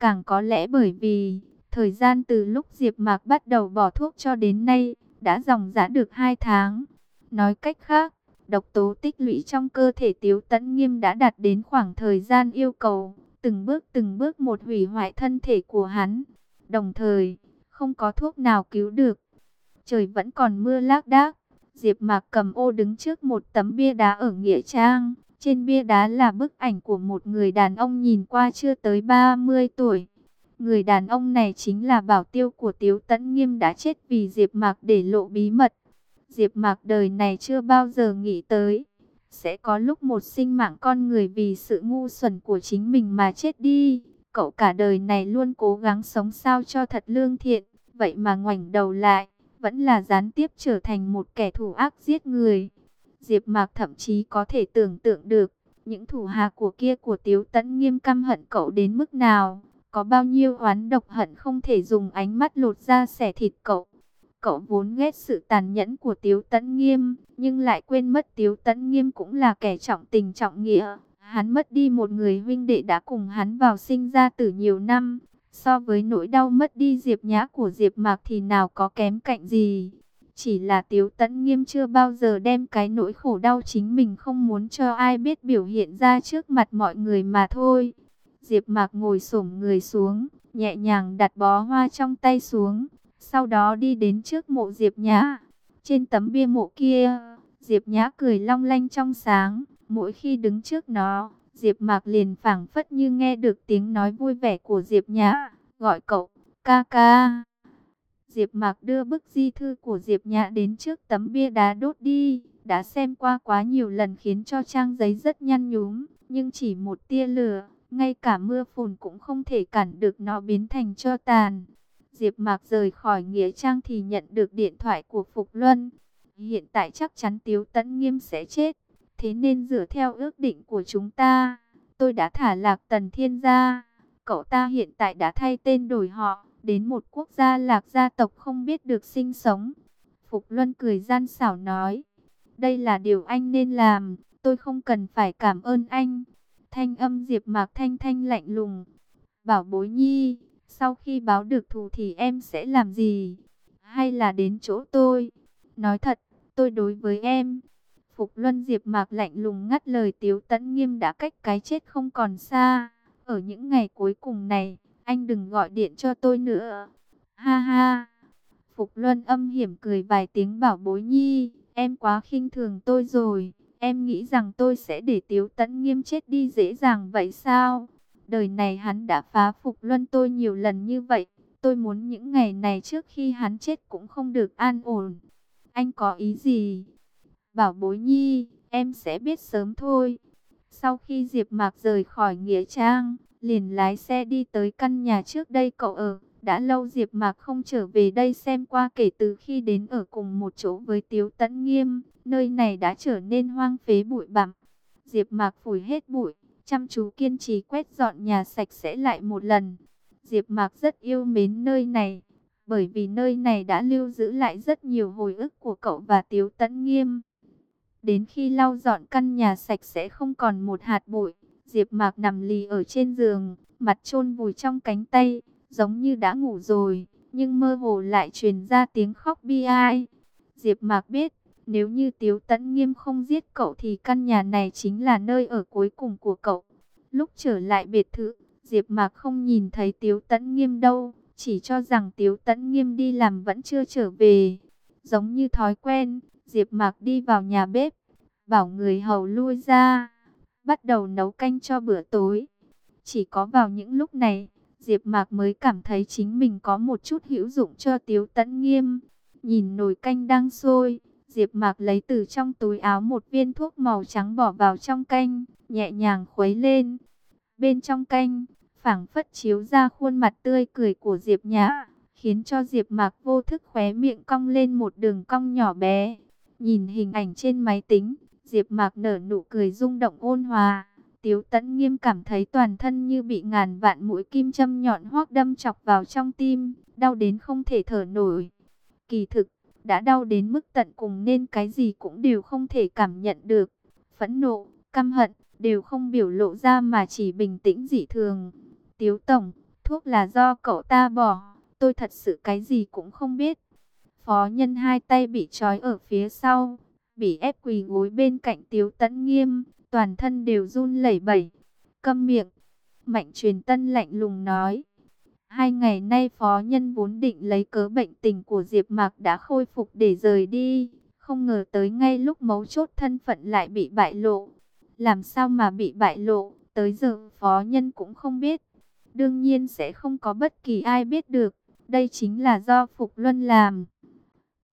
Càng có lẽ bởi vì thời gian từ lúc Diệp Mạc bắt đầu bỏ thuốc cho đến nay đã dòng dã được 2 tháng. Nói cách khác, độc tố tích lũy trong cơ thể Tiếu Tấn Nghiêm đã đạt đến khoảng thời gian yêu cầu, từng bước từng bước một hủy hoại thân thể của hắn. Đồng thời, không có thuốc nào cứu được. Trời vẫn còn mưa lác đác. Diệp Mạc cầm ô đứng trước một tấm bia đá ở Nghĩa Trang. Trên bia đá là bức ảnh của một người đàn ông nhìn qua chưa tới 30 tuổi. Người đàn ông này chính là bảo tiêu của Tiếu Tấn Nghiêm đã chết vì Diệp Mạc để lộ bí mật. Diệp Mạc đời này chưa bao giờ nghĩ tới sẽ có lúc một sinh mạng con người vì sự ngu xuẩn của chính mình mà chết đi. Cậu cả đời này luôn cố gắng sống sao cho thật lương thiện, vậy mà ngoảnh đầu lại, vẫn là gián tiếp trở thành một kẻ thủ ác giết người. Diệp Mạc thậm chí có thể tưởng tượng được, những thủ hạ của kia của Tiếu Tấn nghiêm căm hận cậu đến mức nào, có bao nhiêu oán độc hận không thể dùng ánh mắt lột ra xẻ thịt cậu. Cậu vốn ghét sự tàn nhẫn của Tiếu Tấn Nghiêm, nhưng lại quên mất Tiếu Tấn Nghiêm cũng là kẻ trọng tình trọng nghĩa. Hắn mất đi một người huynh đệ đã cùng hắn vào sinh ra từ nhiều năm. So với nỗi đau mất đi Diệp Nhã của Diệp Mạc thì nào có kém cạnh gì. Chỉ là Tiếu Tấn Nghiêm chưa bao giờ đem cái nỗi khổ đau chính mình không muốn cho ai biết biểu hiện ra trước mặt mọi người mà thôi. Diệp Mạc ngồi xổm người xuống, nhẹ nhàng đặt bó hoa trong tay xuống, sau đó đi đến trước mộ Diệp Nhã. Trên tấm bia mộ kia, Diệp Nhã cười long lanh trong sáng. Mỗi khi đứng trước nó, Diệp Mạc liền phảng phất như nghe được tiếng nói vui vẻ của Diệp Nhã, gọi cậu, ca ca. Diệp Mạc đưa bức di thư của Diệp Nhã đến trước tấm bia đá đốt đi, đã xem qua quá nhiều lần khiến cho trang giấy rất nhăn nhúm, nhưng chỉ một tia lửa, ngay cả mưa phùn cũng không thể cản được nó biến thành cho tàn. Diệp Mạc rời khỏi Nghĩa Trang thì nhận được điện thoại của Phục Luân. Hiện tại chắc chắn Tiếu Tấn Nghiêm sẽ chết. Thế nên dựa theo ước định của chúng ta, tôi đã thả Lạc Tần Thiên ra. Cậu ta hiện tại đã thay tên đổi họ, đến một quốc gia Lạc gia tộc không biết được sinh sống. Phục Luân cười gian xảo nói, đây là điều anh nên làm, tôi không cần phải cảm ơn anh. Thanh âm Diệp Mạc thanh thanh lạnh lùng. Bảo bối nhi, sau khi báo được thù thì em sẽ làm gì? Hay là đến chỗ tôi? Nói thật, tôi đối với em. Phục Luân Diệp Mạc lạnh lùng ngắt lời Tiếu Tấn Nghiêm đã cách cái chết không còn xa. Ở những ngày cuối cùng này, anh đừng gọi điện cho tôi nữa. Ha ha. Phục Luân âm hiểm cười vài tiếng bảo bối nhi, em quá khinh thường tôi rồi. Em nghĩ rằng tôi sẽ để Tiếu Tấn Nghiêm chết đi dễ dàng vậy sao? Đời này hắn đã phá phục luân tôi nhiều lần như vậy. Tôi muốn những ngày này trước khi hắn chết cũng không được an ổn. Anh có ý gì? Bảo bối nhi, em sẽ biết sớm thôi. Sau khi Diệp Mạc rời khỏi Nghĩa Trang, liền lái xe đi tới căn nhà trước đây cậu ở. Đã lâu Diệp Mạc không trở về đây xem qua kể từ khi đến ở cùng một chỗ với Tiếu Tấn Nghiêm, nơi này đã trở nên hoang phế bụi bặm. Diệp Mạc phủi hết bụi, chăm chú kiên trì quét dọn nhà sạch sẽ lại một lần. Diệp Mạc rất yêu mến nơi này, bởi vì nơi này đã lưu giữ lại rất nhiều hồi ức của cậu và Tiếu Tấn Nghiêm. Đến khi lau dọn căn nhà sạch sẽ không còn một hạt bụi, Diệp Mạc nằm lì ở trên giường, mặt chôn vùi trong cánh tay, giống như đã ngủ rồi, nhưng mơ hồ lại truyền ra tiếng khóc bi ai. Diệp Mạc biết, nếu như Tiếu Tấn Nghiêm không giết cậu thì căn nhà này chính là nơi ở cuối cùng của cậu. Lúc trở lại biệt thự, Diệp Mạc không nhìn thấy Tiếu Tấn Nghiêm đâu, chỉ cho rằng Tiếu Tấn Nghiêm đi làm vẫn chưa trở về. Giống như thói quen, Diệp Mạc đi vào nhà bếp, bảo người hầu lui ra, bắt đầu nấu canh cho bữa tối. Chỉ có vào những lúc này, Diệp Mạc mới cảm thấy chính mình có một chút hữu dụng cho Tiếu Tấn Nghiêm. Nhìn nồi canh đang sôi, Diệp Mạc lấy từ trong túi áo một viên thuốc màu trắng bỏ vào trong canh, nhẹ nhàng khuấy lên. Bên trong canh, phảng phất chiếu ra khuôn mặt tươi cười của Diệp Nhã, khiến cho Diệp Mạc vô thức khóe miệng cong lên một đường cong nhỏ bé. Nhìn hình ảnh trên máy tính, Diệp Mạc nở nụ cười rung động ôn hòa. Tiếu Tấn Nghiêm cảm thấy toàn thân như bị ngàn vạn mũi kim châm nhọn hoắc đâm chọc vào trong tim, đau đến không thể thở nổi. Kỳ thực, đã đau đến mức tận cùng nên cái gì cũng đều không thể cảm nhận được. Phẫn nộ, căm hận, đều không biểu lộ ra mà chỉ bình tĩnh dị thường. Tiếu Tổng, thuốc là do cậu ta bỏ, tôi thật sự cái gì cũng không biết. Phó nhân hai tay bị trói ở phía sau, bị ép quỳ gối bên cạnh Tiếu Tấn Nghiêm, toàn thân đều run lẩy bẩy. Câm miệng. Mạnh truyền tân lạnh lùng nói. Hai ngày nay phó nhân vốn định lấy cớ bệnh tình của Diệp Mạc đã khôi phục để rời đi. Không ngờ tới ngay lúc mấu chốt thân phận lại bị bại lộ. Làm sao mà bị bại lộ, tới giờ phó nhân cũng không biết. Đương nhiên sẽ không có bất kỳ ai biết được. Đây chính là do Phục Luân làm.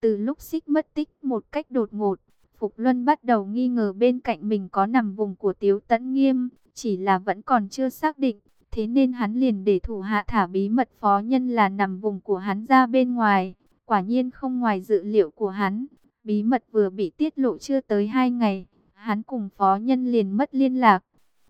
Từ lúc xích mất tích một cách đột ngột, Phục Luân bắt đầu nghi ngờ bên cạnh mình có nằm vùng của Tiếu Tấn Nghiêm, chỉ là vẫn còn chưa xác định. Thế nên hắn liền để thủ hạ thả bí mật phó nhân là nằm vùng của hắn ra bên ngoài. Quả nhiên không ngoài dự liệu của hắn, bí mật vừa bị tiết lộ chưa tới hai ngày, hắn cùng phó nhân liền mất liên lạc.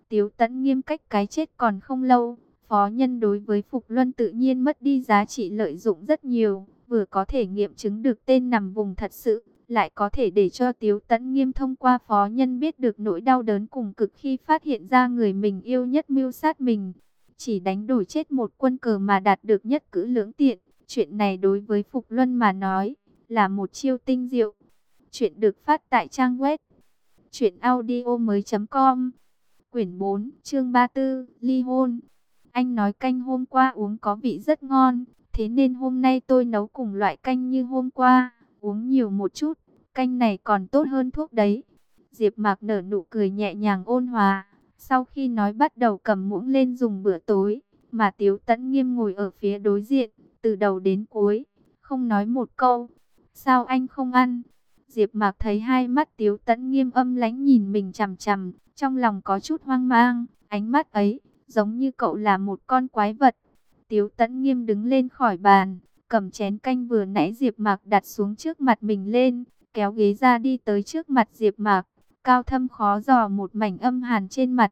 Tiếu Tấn Nghiêm cách cái chết còn không lâu, phó nhân đối với Phục Luân tự nhiên mất đi giá trị lợi dụng rất nhiều, vừa có thể nghiệm chứng được tên nằm vùng thật sự, lại có thể để cho Tiếu Tấn Nghiêm thông qua phó nhân biết được nỗi đau đớn cùng cực khi phát hiện ra người mình yêu nhất mưu sát mình. Chỉ đánh đổi chết một quân cờ mà đạt được nhất cử lưỡng tiện, chuyện này đối với Phục Luân mà nói, là một chiêu tinh diệu. Chuyện được phát tại trang web truyệnaudiomoi.com. Quyển 4, chương 34, ly hôn. Anh nói canh hôm qua uống có vị rất ngon, thế nên hôm nay tôi nấu cùng loại canh như hôm qua, uống nhiều một chút, canh này còn tốt hơn thuốc đấy. Diệp Mạc nở nụ cười nhẹ nhàng ôn hòa, sau khi nói bắt đầu cầm muỗng lên dùng bữa tối, mà Tiếu Tấn Nghiêm ngồi ở phía đối diện, từ đầu đến cuối, không nói một câu. Sao anh không ăn? Diệp Mạc thấy hai mắt Tiếu Tấn Nghiêm âm lãnh nhìn mình chằm chằm, trong lòng có chút hoang mang, ánh mắt ấy giống như cậu là một con quái vật. Tiếu Tấn Nghiêm đứng lên khỏi bàn, cầm chén canh vừa nãy Diệp Mạc đặt xuống trước mặt mình lên, kéo ghế ra đi tới trước mặt Diệp Mạc, cao thâm khó dò một mảnh âm hàn trên mặt.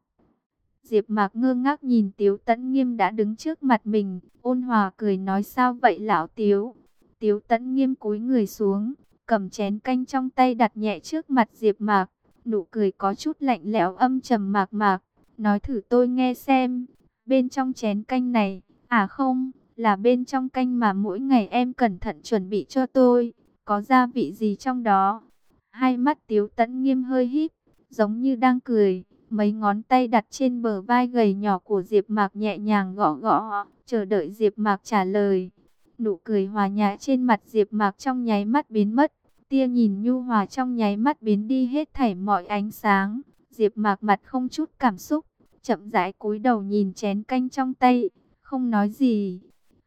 Diệp Mạc ngơ ngác nhìn Tiếu Tấn Nghiêm đã đứng trước mặt mình, ôn hòa cười nói sao vậy lão Tiếu? Tiếu Tấn Nghiêm cúi người xuống, cầm chén canh trong tay đặt nhẹ trước mặt Diệp Mạc, nụ cười có chút lạnh lẽo âm trầm mạc mạc, nói thử tôi nghe xem, bên trong chén canh này, à không, là bên trong canh mà mỗi ngày em cẩn thận chuẩn bị cho tôi, có gia vị gì trong đó? Hai mắt Tiếu Tấn Nghiêm hơi híp, giống như đang cười, mấy ngón tay đặt trên bờ vai gầy nhỏ của Diệp Mạc nhẹ nhàng gõ gõ, chờ đợi Diệp Mạc trả lời. Nụ cười hòa nhã trên mặt Diệp Mạc trong nháy mắt biến mất, tia nhìn nhu hòa trong nháy mắt biến đi hết thảy mọi ánh sáng. Diệp Mạc mặt không chút cảm xúc, chậm rãi cúi đầu nhìn chén canh trong tay, không nói gì.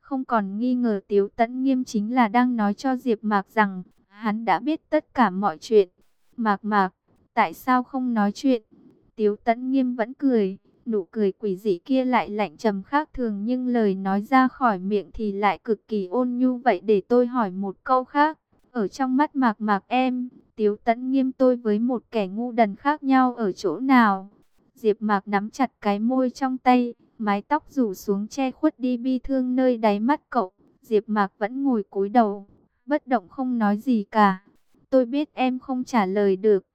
Không còn nghi ngờ Tiếu Tấn Nghiêm chính là đang nói cho Diệp Mạc rằng hắn đã biết tất cả mọi chuyện. Mạc Mạc, tại sao không nói chuyện? Tiếu Tấn Nghiêm vẫn cười, nụ cười quỷ dị kia lại lạnh trầm khác thường nhưng lời nói ra khỏi miệng thì lại cực kỳ ôn nhu vậy để tôi hỏi một câu khác. Ở trong mắt Mạc Mạc em, Tiếu Tấn Nghiêm tôi với một kẻ ngu đần khác nhau ở chỗ nào? Diệp Mạc nắm chặt cái môi trong tay, mái tóc rủ xuống che khuất đi bi thương nơi đáy mắt cậu. Diệp Mạc vẫn ngồi cúi đầu, bất động không nói gì cả. Tôi biết em không trả lời được.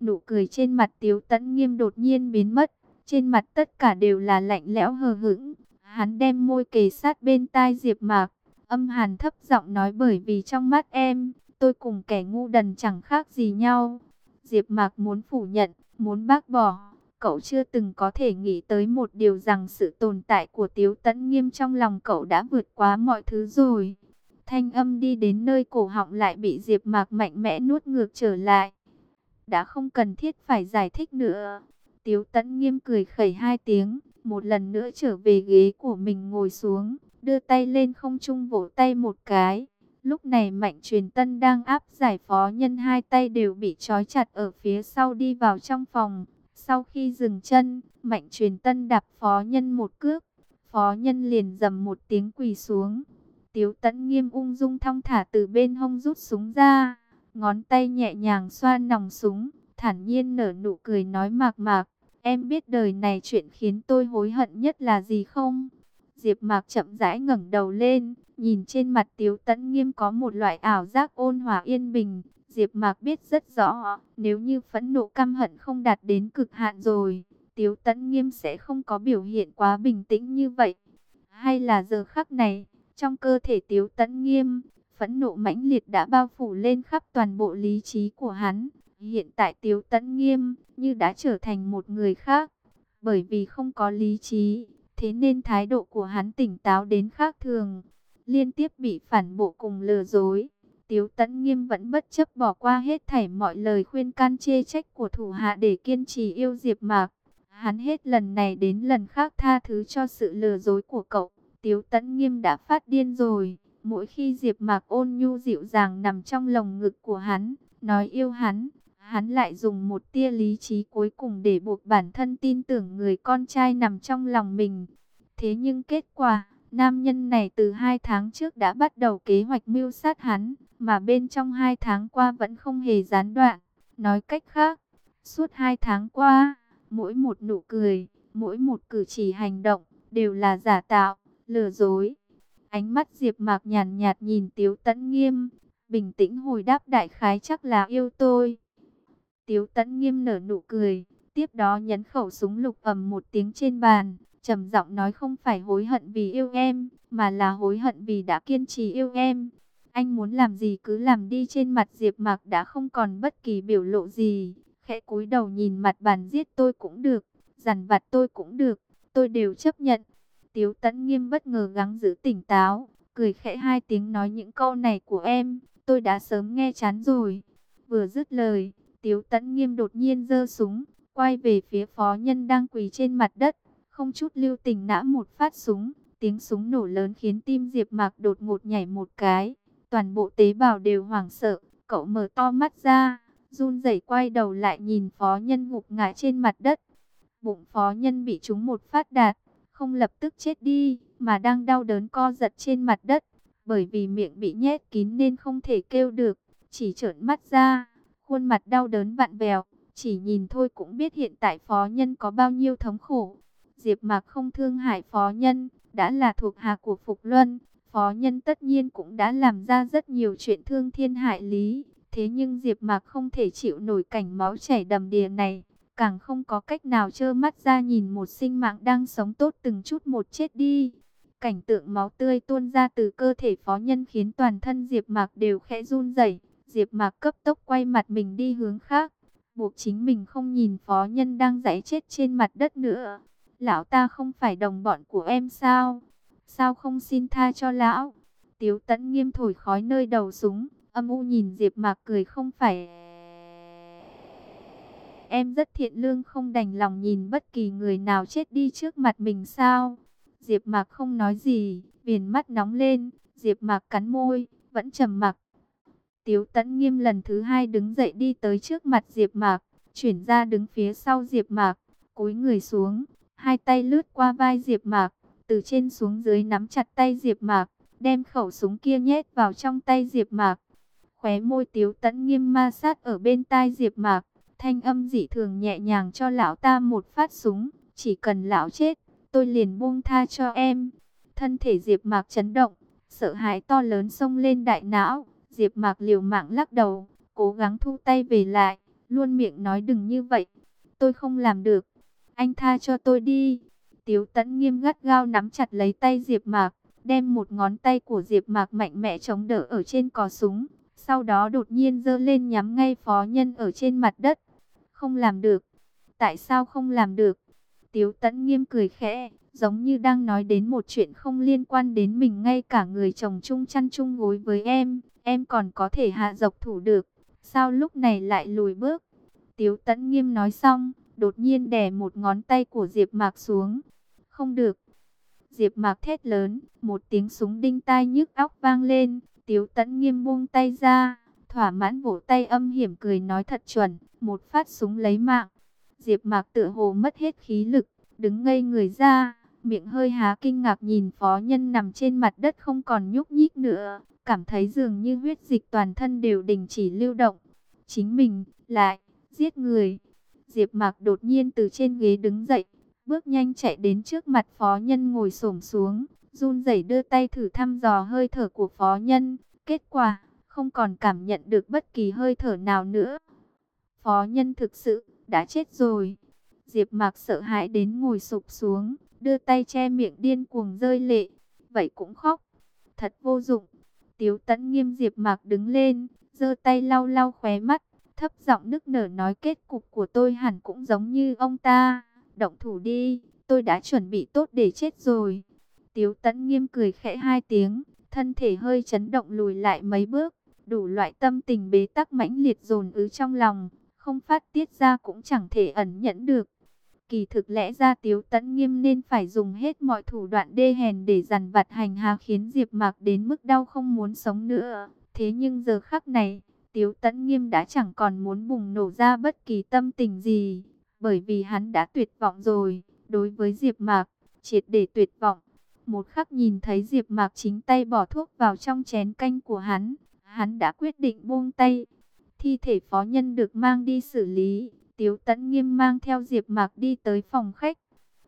Nụ cười trên mặt Tiếu Tấn Nghiêm đột nhiên biến mất, trên mặt tất cả đều là lạnh lẽo hờ hững. Hắn đem môi kề sát bên tai Diệp Mạc, âm hàn thấp giọng nói bởi vì trong mắt em, tôi cùng kẻ ngu đần chẳng khác gì nhau. Diệp Mạc muốn phủ nhận, muốn bác bỏ, cậu chưa từng có thể nghĩ tới một điều rằng sự tồn tại của Tiếu Tấn Nghiêm trong lòng cậu đã vượt quá mọi thứ rồi. Thanh âm đi đến nơi cổ họng lại bị Diệp Mạc mạnh mẽ nuốt ngược trở lại. Đã không cần thiết phải giải thích nữa. Tiếu Tấn Nghiêm cười khẩy hai tiếng, một lần nữa trở về ghế của mình ngồi xuống, đưa tay lên không trung vỗ tay một cái. Lúc này Mạnh Truyền Tân đang áp giải phó nhân hai tay đều bị trói chặt ở phía sau đi vào trong phòng. Sau khi dừng chân, Mạnh Truyền Tân đạp phó nhân một cước. Phó nhân liền dầm một tiếng quỳ xuống. Tiếu Tấn nghiêm ung dung thong thả từ bên hông rút súng ra. Ngón tay nhẹ nhàng xoa nòng súng, thản nhiên nở nụ cười nói mạc mạc. Em biết đời này chuyện khiến tôi hối hận nhất là gì không? Diệp Mạc chậm rãi ngẩng đầu lên, nhìn trên mặt Tiếu Tấn Nghiêm có một loại ảo giác ôn hòa yên bình. Diệp Mạc biết rất rõ, nếu như phẫn nộ căm hận không đạt đến cực hạn rồi, Tiếu Tấn Nghiêm sẽ không có biểu hiện quá bình tĩnh như vậy. Hay là giờ khắc này, trong cơ thể Tiếu Tấn Nghiêm, phẫn nộ mãnh liệt đã bao phủ lên khắp toàn bộ lý trí của hắn. Hiện tại Tiếu Tấn Nghiêm như đã trở thành một người khác, bởi vì không có lý trí, Thế nên thái độ của hắn tỉnh táo đến khác thường, liên tiếp bị phản bộ cùng lừa dối. Tiếu Tấn Nghiêm vẫn bất chấp bỏ qua hết thảy mọi lời khuyên can chê trách của thủ hạ để kiên trì yêu Diệp Mạc. Hắn hết lần này đến lần khác tha thứ cho sự lừa dối của cậu. Tiếu Tấn Nghiêm đã phát điên rồi. Mỗi khi Diệp Mạc ôn nhu dịu dàng nằm trong lồng ngực của hắn, nói yêu hắn, hắn lại dùng một tia lý trí cuối cùng để buộc bản thân tin tưởng người con trai nằm trong lòng mình. Thế nhưng kết quả, nam nhân này từ hai tháng trước đã bắt đầu kế hoạch mưu sát hắn, mà bên trong hai tháng qua vẫn không hề gián đoạn. Nói cách khác, suốt hai tháng qua, mỗi một nụ cười, mỗi một cử chỉ hành động, đều là giả tạo, lừa dối. Ánh mắt Diệp Mạc nhàn nhạt, nhìn Tiếu Tấn Nghiêm, bình tĩnh hồi đáp đại khái chắc là yêu tôi. Tiếu Tấn Nghiêm nở nụ cười, tiếp đó nhấn khẩu súng lục ầm một tiếng trên bàn, trầm giọng nói không phải hối hận vì yêu em, mà là hối hận vì đã kiên trì yêu em. Anh muốn làm gì cứ làm đi trên mặt Diệp Mạc đã không còn bất kỳ biểu lộ gì, khẽ cúi đầu nhìn mặt bàn giết tôi cũng được, dằn vặt tôi cũng được, tôi đều chấp nhận. Tiếu Tấn Nghiêm bất ngờ gắng giữ tỉnh táo, cười khẽ hai tiếng nói những câu này của em, tôi đã sớm nghe chán rồi. Vừa dứt lời, Tiếu Tấn Nghiêm đột nhiên giơ súng, quay về phía phó nhân đang quỳ trên mặt đất, không chút lưu tình nã một phát súng, tiếng súng nổ lớn khiến tim Diệp Mạc đột ngột nhảy một cái, toàn bộ tế bào đều hoảng sợ, cậu mở to mắt ra, run rẩy quay đầu lại nhìn phó nhân ngục ngã trên mặt đất. Bụng phó nhân bị trúng một phát đạn không lập tức chết đi, mà đang đau đớn co giật trên mặt đất, bởi vì miệng bị nhét kín nên không thể kêu được, chỉ trợn mắt ra, khuôn mặt đau đớn vặn vẹo, chỉ nhìn thôi cũng biết hiện tại phó nhân có bao nhiêu thống khổ. Diệp Mạc không thương hại phó nhân, đã là thuộc hạ của Phục Luân, phó nhân tất nhiên cũng đã làm ra rất nhiều chuyện thương thiên hại lý, thế nhưng Diệp Mạc không thể chịu nổi cảnh máu chảy đầm đìa này, càng không có cách nào trơ mắt ra nhìn một sinh mạng đang sống tốt từng chút một chết đi. Cảnh tượng máu tươi tuôn ra từ cơ thể phó nhân khiến toàn thân Diệp Mạc đều khẽ run rẩy. Diệp Mạc cấp tốc quay mặt mình đi hướng khác, buộc chính mình không nhìn phó nhân đang giãy chết trên mặt đất nữa. Lão ta không phải đồng bọn của em sao? Sao không xin tha cho lão? Tiếu Tấn nghiêm thổi khói nơi đầu súng, âm u nhìn Diệp Mạc cười không phải Em rất thiện lương không đành lòng nhìn bất kỳ người nào chết đi trước mặt mình sao? Diệp Mạc không nói gì, viền mắt nóng lên, Diệp Mạc cắn môi, vẫn trầm mặc. Tiếu Tấn Nghiêm lần thứ hai đứng dậy đi tới trước mặt Diệp Mạc, chuyển ra đứng phía sau Diệp Mạc, cúi người xuống, hai tay lướt qua vai Diệp Mạc, từ trên xuống dưới nắm chặt tay Diệp Mạc, đem khẩu súng kia nhét vào trong tay Diệp Mạc. Khóe môi Tiếu Tấn Nghiêm ma sát ở bên tai Diệp Mạc, thanh âm dị thường nhẹ nhàng cho lão ta một phát súng, chỉ cần lão chết, tôi liền buông tha cho em. Thân thể Diệp Mạc chấn động, sợ hãi to lớn xông lên đại não, Diệp Mạc liều mạng lắc đầu, cố gắng thu tay về lại, luôn miệng nói đừng như vậy, tôi không làm được, anh tha cho tôi đi. Tiếu Tấn nghiêm gắt gao nắm chặt lấy tay Diệp Mạc, đem một ngón tay của Diệp Mạc mạnh mẽ chống đỡ ở trên cò súng, sau đó đột nhiên giơ lên nhắm ngay phó nhân ở trên mặt đất. Không làm được. Tại sao không làm được? Tiếu Tấn nghiêm cười khẽ, giống như đang nói đến một chuyện không liên quan đến mình ngay cả người chồng chung chăn chung gối với em, em còn có thể hạ dọc thủ được. Sao lúc này lại lùi bước? Tiếu Tấn nghiêm nói xong, đột nhiên đè một ngón tay của Diệp Mạc xuống. Không được. Diệp Mạc thét lớn, một tiếng súng đinh tai nhức óc vang lên, Tiếu Tấn nghiêm buông tay ra, thỏa mãn vỗ tay âm hiểm cười nói thật chuẩn, một phát súng lấy mạng. Diệp Mạc tựa hồ mất hết khí lực, đứng ngây người ra, miệng hơi há kinh ngạc nhìn phó nhân nằm trên mặt đất không còn nhúc nhích nữa, cảm thấy dường như huyết dịch toàn thân đều đình chỉ lưu động. Chính mình lại giết người. Diệp Mạc đột nhiên từ trên ghế đứng dậy, bước nhanh chạy đến trước mặt phó nhân ngồi xổm xuống, run rẩy đưa tay thử thăm dò hơi thở của phó nhân, kết quả không còn cảm nhận được bất kỳ hơi thở nào nữa. Phó nhân thực sự đã chết rồi. Diệp Mạc sợ hãi đến ngồi sụp xuống, đưa tay che miệng điên cuồng rơi lệ. Vậy cũng khóc. Thật vô dụng. Tiếu Tấn Nghiêm Diệp Mạc đứng lên, giơ tay lau lau khóe mắt, thấp giọng nức nở nói kết cục của tôi hẳn cũng giống như ông ta. Động thủ đi, tôi đã chuẩn bị tốt để chết rồi. Tiếu tẫn nghiêm cười khẽ hai tiếng, thân thể hơi chấn động lùi lại mấy bước, đủ loại tâm tình bế tắc mãnh liệt dồn ứ trong lòng, không phát tiết ra cũng chẳng thể ẩn nhẫn được. Kỳ thực lẽ ra Tiếu Tấn Nghiêm nên phải dùng hết mọi thủ đoạn đê hèn để dằn vặt hành hạ khiến Diệp Mạc đến mức đau không muốn sống nữa. Thế nhưng giờ khắc này, Tiếu Tấn Nghiêm đã chẳng còn muốn bùng nổ ra bất kỳ tâm tình gì, bởi vì hắn đã tuyệt vọng rồi, đối với Diệp Mạc, triệt để tuyệt vọng. Một khắc nhìn thấy Diệp Mạc chính tay bỏ thuốc vào trong chén canh của hắn, hắn đã quyết định buông tay. Thi thể phó nhân được mang đi xử lý, Tiếu Tấn Nghiêm mang theo Diệp Mạc đi tới phòng khách.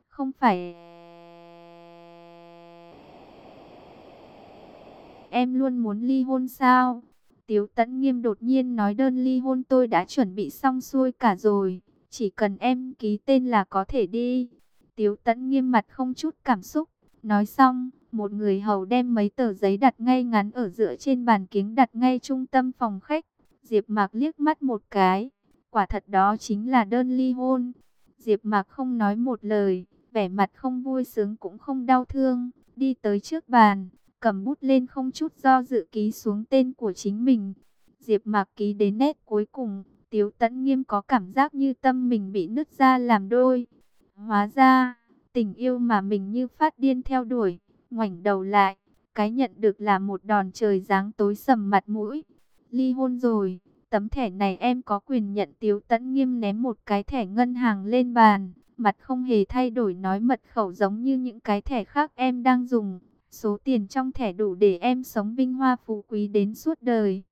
Không phải Em luôn muốn ly hôn sao? Tiếu Tấn Nghiêm đột nhiên nói đơn ly hôn tôi đã chuẩn bị xong xuôi cả rồi, chỉ cần em ký tên là có thể đi. Tiếu Tấn Nghiêm mặt không chút cảm xúc, nói xong, một người hầu đem mấy tờ giấy đặt ngay ngắn ở giữa trên bàn kính đặt ngay trung tâm phòng khách. Diệp Mạc liếc mắt một cái, quả thật đó chính là đơn ly hôn. Diệp Mạc không nói một lời, vẻ mặt không vui sướng cũng không đau thương, đi tới trước bàn, cầm bút lên không chút do dự ký xuống tên của chính mình. Diệp Mạc ký đến nét cuối cùng, Tiếu Tấn Nghiêm có cảm giác như tâm mình bị nứt ra làm đôi. Hóa ra, tình yêu mà mình như phát điên theo đuổi, ngoảnh đầu lại, cái nhận được là một đòn trời giáng tối sầm mặt mũi. Ly hôn rồi, tấm thẻ này em có quyền nhận Tiếu Tấn Nghiêm ném một cái thẻ ngân hàng lên bàn, mặt không hề thay đổi nói mật khẩu giống như những cái thẻ khác em đang dùng. Số tiền trong thẻ đủ để em sống vinh hoa phú quý đến suốt đời.